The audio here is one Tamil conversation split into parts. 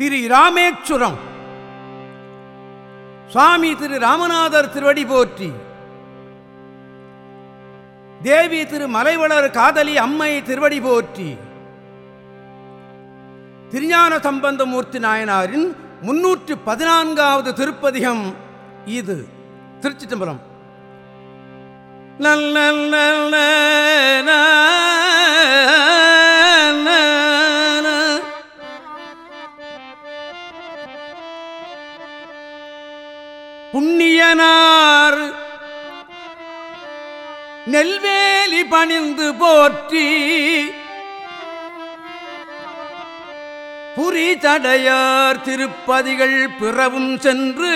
திரு இராமேச்சுரம். சுவாமி திரு ராமநாதர் திருவடி போற்றி. தேவி திரு மலைவளர் காதலி அம்மை திருவடி போற்றி. திருஞான சம்பந்தமூர்த்தி நாயனாரின் முன்னூற்று பதினான்காவது திருப்பதிகம் இது. திருச்சி தம்பரம் நல்ல நெல்வேலி பணிந்து போற்றி புரி தடையார் திருப்பதிகள் பிறவும் சென்று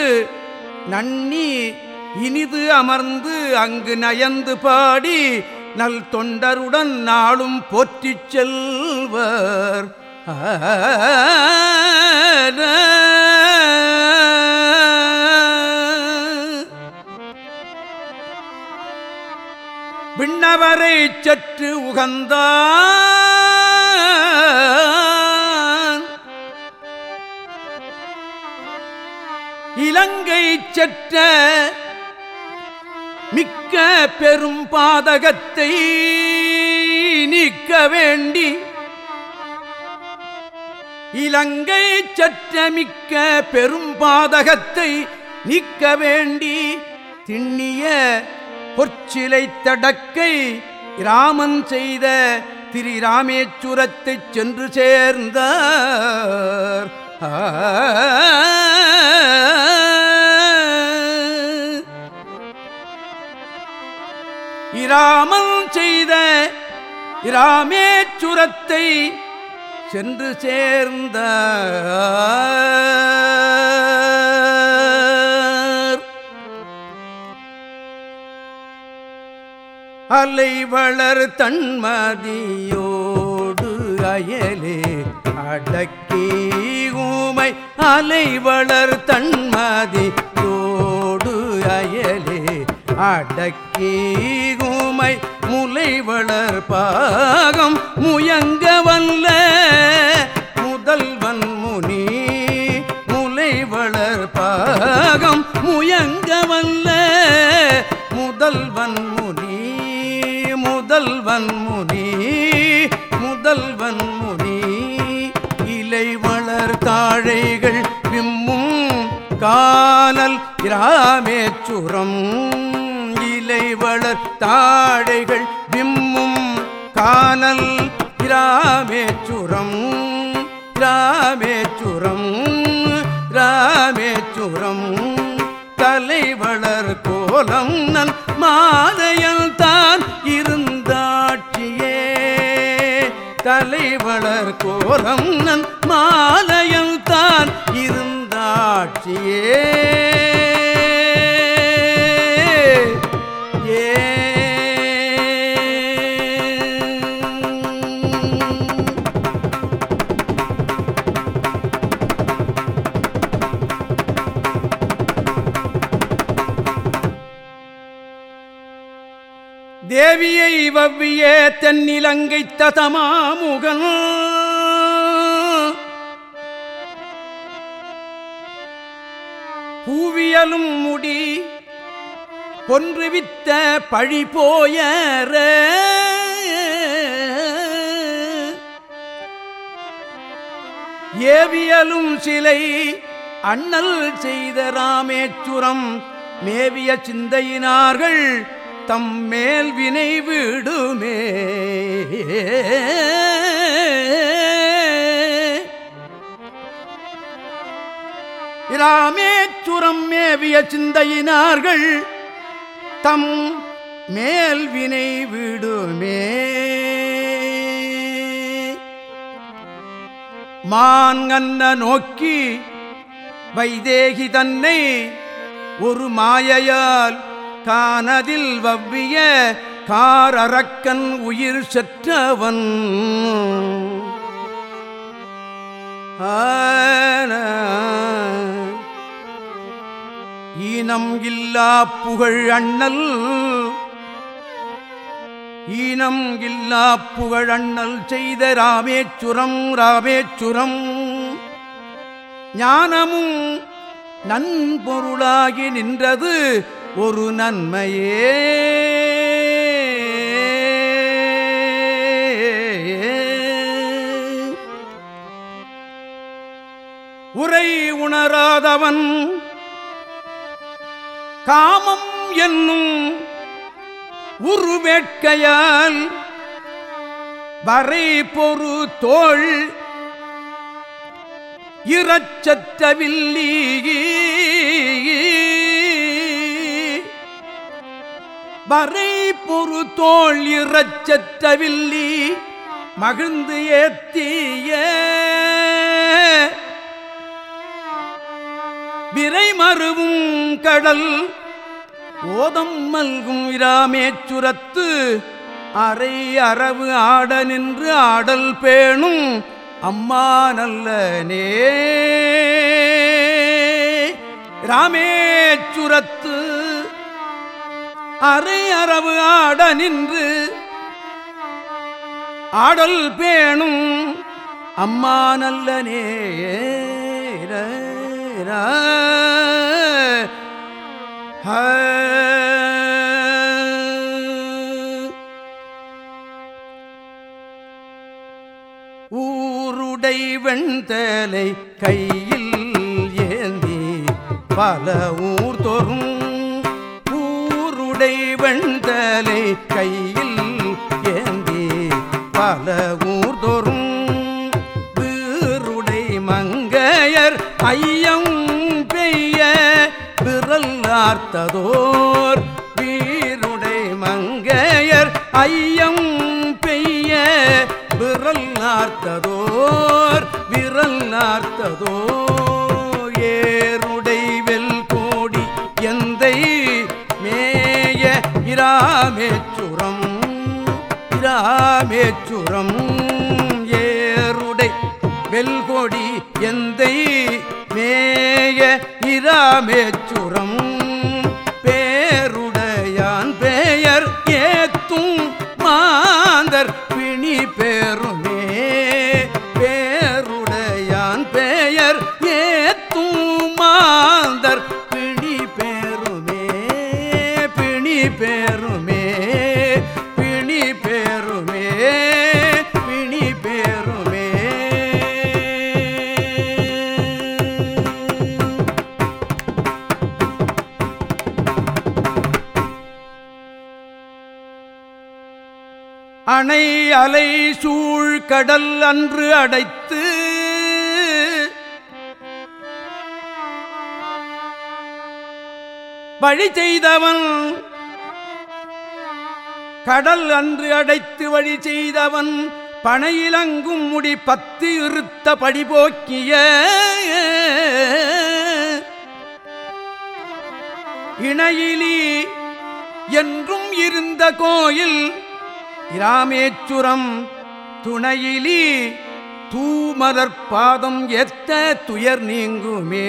நன்னி இனிது அமர்ந்து அங்கு நயந்து பாடி நல் தொண்டருடன் நாளும் போற்றிச் செல்வர். மன்னவரை சற்று உகந்தான். இலங்கை செற்ற மிக்க பெரும் பாதகத்தை நீக்க வேண்டி இலங்கை சற்ற மிக்க பெரும் பாதகத்தை நீக்க வேண்டி திண்ணிய பொற்சிலை தடக்கை ராமன் செய்த திரு ராமேச்சுரத்தை சென்று சேர்ந்தார். இராமன் செய்த இராமேச்சுரத்தை சென்று சேர்ந்த அலைவளர் தன்மதியோடு அயலே அடக்கி ஊமை அலைவளர் தன்மதியோடு அயலே அடக்கி ஊமை முலைவளர் பாகம் முயங்க வல்ல முதல்வன் முனி முலைவளர் பாகம் முயங்க வல்ல முதல்வன் முனி முதல்வன் முனி முதல்வன் முனி இலை வளர் தாழைகள் விம்மும் காணல் கிராமேச்சுரம் இலை வளர் தாழைகள் விம்மும் காணல் கிராமேச்சுரம் கிராமேச்சுரம் தலை வளர் கோலம் நன் மாதையல் தான் தலைவளர் கோரம் நன் மாலையில் தான் இருந்தாட்சியே. வவ்வியே தென்னிலங்கை ததமாமுகன். பூவியலும் முடி பொன்றுவித்த பழி போயற. ஏவியலும் சிலை அண்ணல் செய்த ராமேச்சுரம் மேவிய சிந்தையினார்கள். தம் மேல் வினை விடுமே. ராமேச்சுரம் மேவிய சிந்தையினார்கள் தம் மேல் வினை விடுமே. மான்கண்ண நோக்கி வைதேகி தன்னை ஒரு மாயையால் கானதில் வவ்விய காரரக்கன் உயிர் செற்றவன். ஈனம் இல்லா புகழ் அண்ணல். ஈனம் இல்லா புகழண்ணல் செய்த ராமேச்சுரம் ராமேச்சுரம். ஞானமும் நன்பொருளாகி நின்றது ஒரு நன்மையே. உரை உணராதவன் காமம் என்னும் உருவேட்கையால் வரை பொறு தோள் இரச்சற்றவில்லி வரை பொறு தோல் இறச்சற்றவில்லி மகிழ்ந்து ஏத்திய விரை மறுவும் கடல் ஓதம் மல்கும் இராமேச்சுரத்து அரை அரவு ஆட நின்று ஆடல் பேணும் அம்மா நல்லனே ராமேச்சுரத்து அரை அரவு ஆட நின்று ஆடல் பேணும் அம்மா நல்ல நேர ஊருடை வெண்தலை கையில் ஏந்தி பல ஊர் தோறும் ஊருடை வெண்தலை கையில் ஏந்தி பல ஊர்தோறும் வீருடை மங்கையர் ஐயம் பெய்ய விரல் ஆர்த்ததோர். வீருடை மங்கையர் ஐயம் பெய்ய விரல் நார்த்ததோர் விரல் நார்த்ததோ ஏருடை மேச்சுரம் ஏருடை வெல்கொடி எந்தை மேய இராமேச்சுரம் அலை சூழ் கடல் அன்று அடைத்து வழி செய்தவன் கடல் அன்று அடைத்து வழி செய்தவன் பனையிலங்கும் முடி பத்து இருத்த படிபோக்கிய இணையிலி என்றும் இருந்த கோயில் இராமேச்சுரம் துணையிலி தூமலர் பாதம் எத்த துயர் நீங்குமே.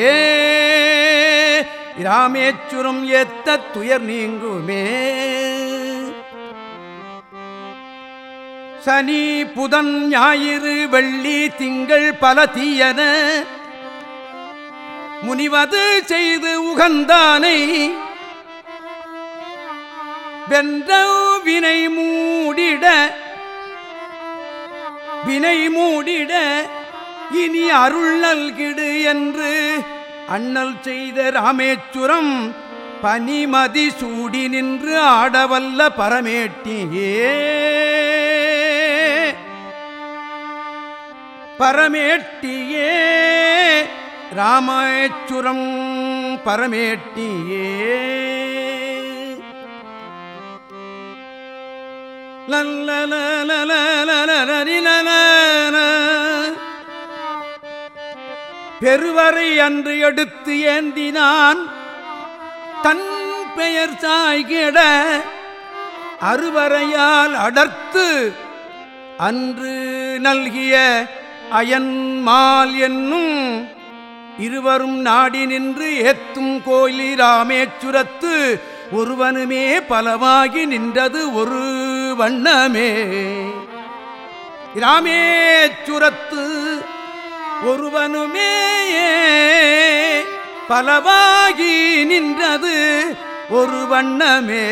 இராமேச்சுரம் எத்த துயர் நீங்குமே. சனி புதன் ஞாயிறு வெள்ளி திங்கள் பல தீயன. முனிவது செய்து உகந்தானை வென்ற வினை மூடிட வினை மூடிட இனி அருள் நல்கிடு என்று அண்ணல் செய்த ராமேச்சுரம் பனிமதி சூடி நின்று ஆடவல்ல பரமேட்டியே. பரமேட்டியே ராமேச்சுரம் பரமேட்டியே. பெருவரை அன்று எடுத்து ஏந்தினான். தன் பெயர் சாய்கிட அறுவரையால் அடர்த்து. அன்று நல்கிய அயன்மால் என்னும் இருவரும் நாடி நின்று ஏத்தும் கோயிலி ராமேச்சுரத்து ஒருவனுமே பலவாகி நின்றது ஒரு வண்ணமே. ராமேச்சுரத்து ஒருவனுமே. பலவாகி நின்றது ஒரு வண்ணமே.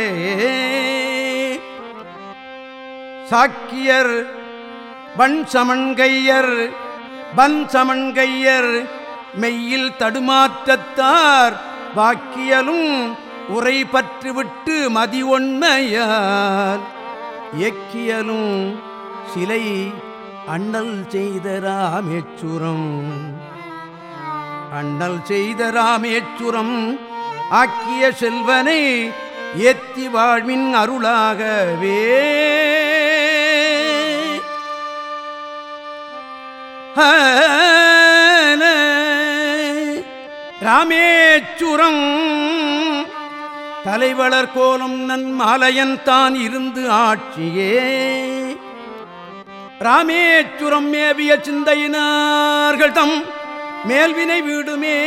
சாக்கியர் வன் சமன்கையர் வன் சமன்கையர் மெய்யில் தடுமாற்றத்தார் வாக்கியலும் உரை பற்றுவிட்டு மதி ஒன்மையால் இயக்கியலும் சிலை அண்ணல் செய்த ராமேச்சுரம் அண்ணல் செய்த ராமேச்சுரம் ஆக்கிய செல்வனை ஏத்தி வாழ்வின் அருளாகவே. ராமேச்சுரம். தலைவளர் கோலம் நன்மாலையன் தான் இருந்து ஆட்சியே. ராமேச்சுரம் மேவிய சிந்தையினார்கள் தம் மேல்வினை வீடுமே.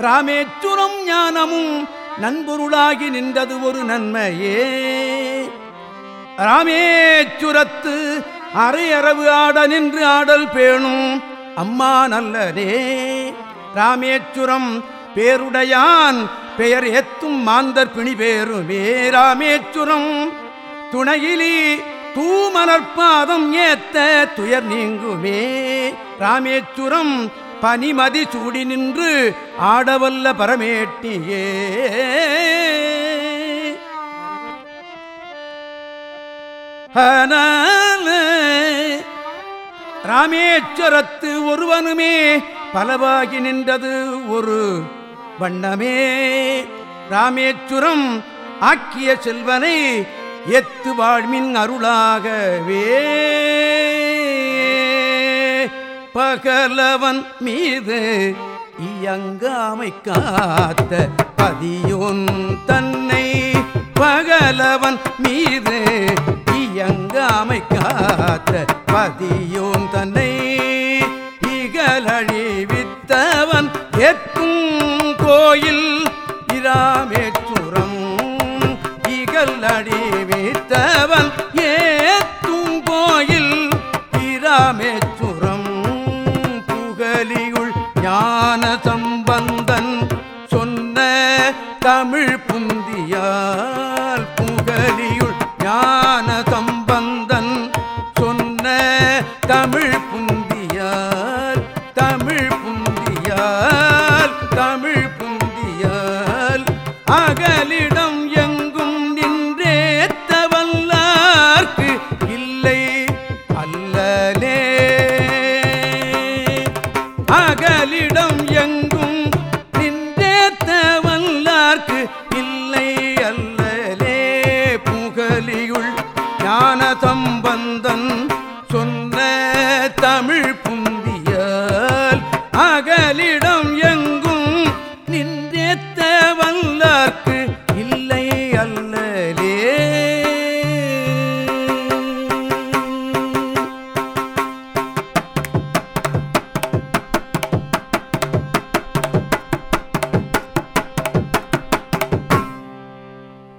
ராமேச்சுரம் ஞானமும் நண்பொருளாகி நின்றது ஒரு நன்மையே. ராமேச்சுரத்து அரையறவு ஆட நின்று ஆடல் பேணும் அம்மா நல்லதே ராமேச்சுரம் பேருடையான் பெயர் ஏத்தும் மாந்தர் பிணி பேருமே துணையிலி தூமலர்பாதம் ஏத்த துயர் நீங்குமே. ராமேச்சுரம் பனிமதி சூடி நின்று ஆடவல்ல பரமேட்டியே. ராமேஸ்வரத்து ஒருவனுமே பலவாகி நின்றது ஒரு வண்ணமே. ராமேச்சுரம் ஆக்கிய செல்வனை எத்து வாழ்மின் அருளாகவே. பகலவன் மீது இயங்காமை காத்த பதியோன் தன்னை பகலவன் மீது இயங்காமை காத்த பதியோன் தன்னை இகலழிவித்தவன் எத்தும் கோயில் இராமே ಆಗ